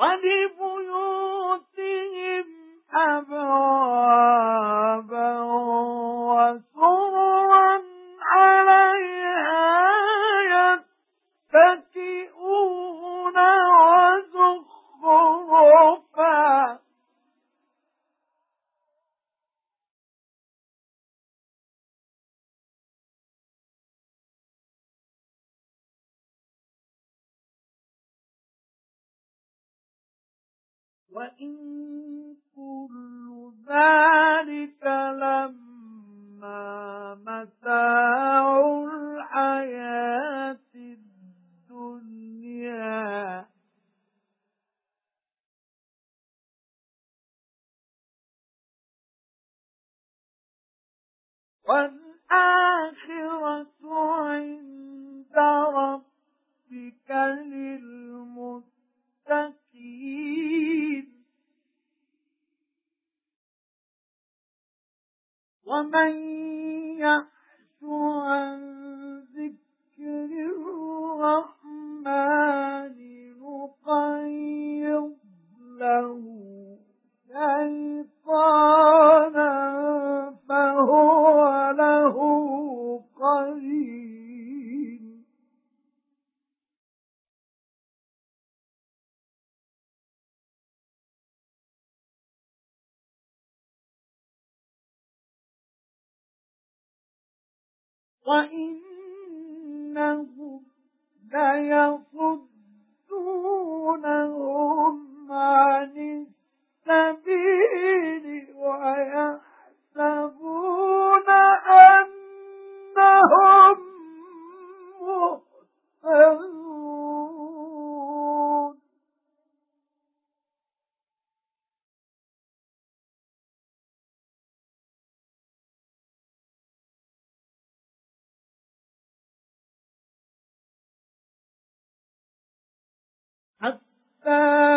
وَلِبُيُوتِهِمْ أَبْوَابًا وَإِن كُلُّ ذَلِكَ لَمَّا مَتَاعُ الْحَيَاةِ الدُّنْيَا وَالْآخِرَةُ وَمَن يَعْشُ عَن ذِكْرِ الرَّحْمَنِ نُقَيِّضْ لَهُ شَيْطَانًا وَإِنَّهُمْ لَيَصُدُّونَهُمْ حَتَّى إِذَا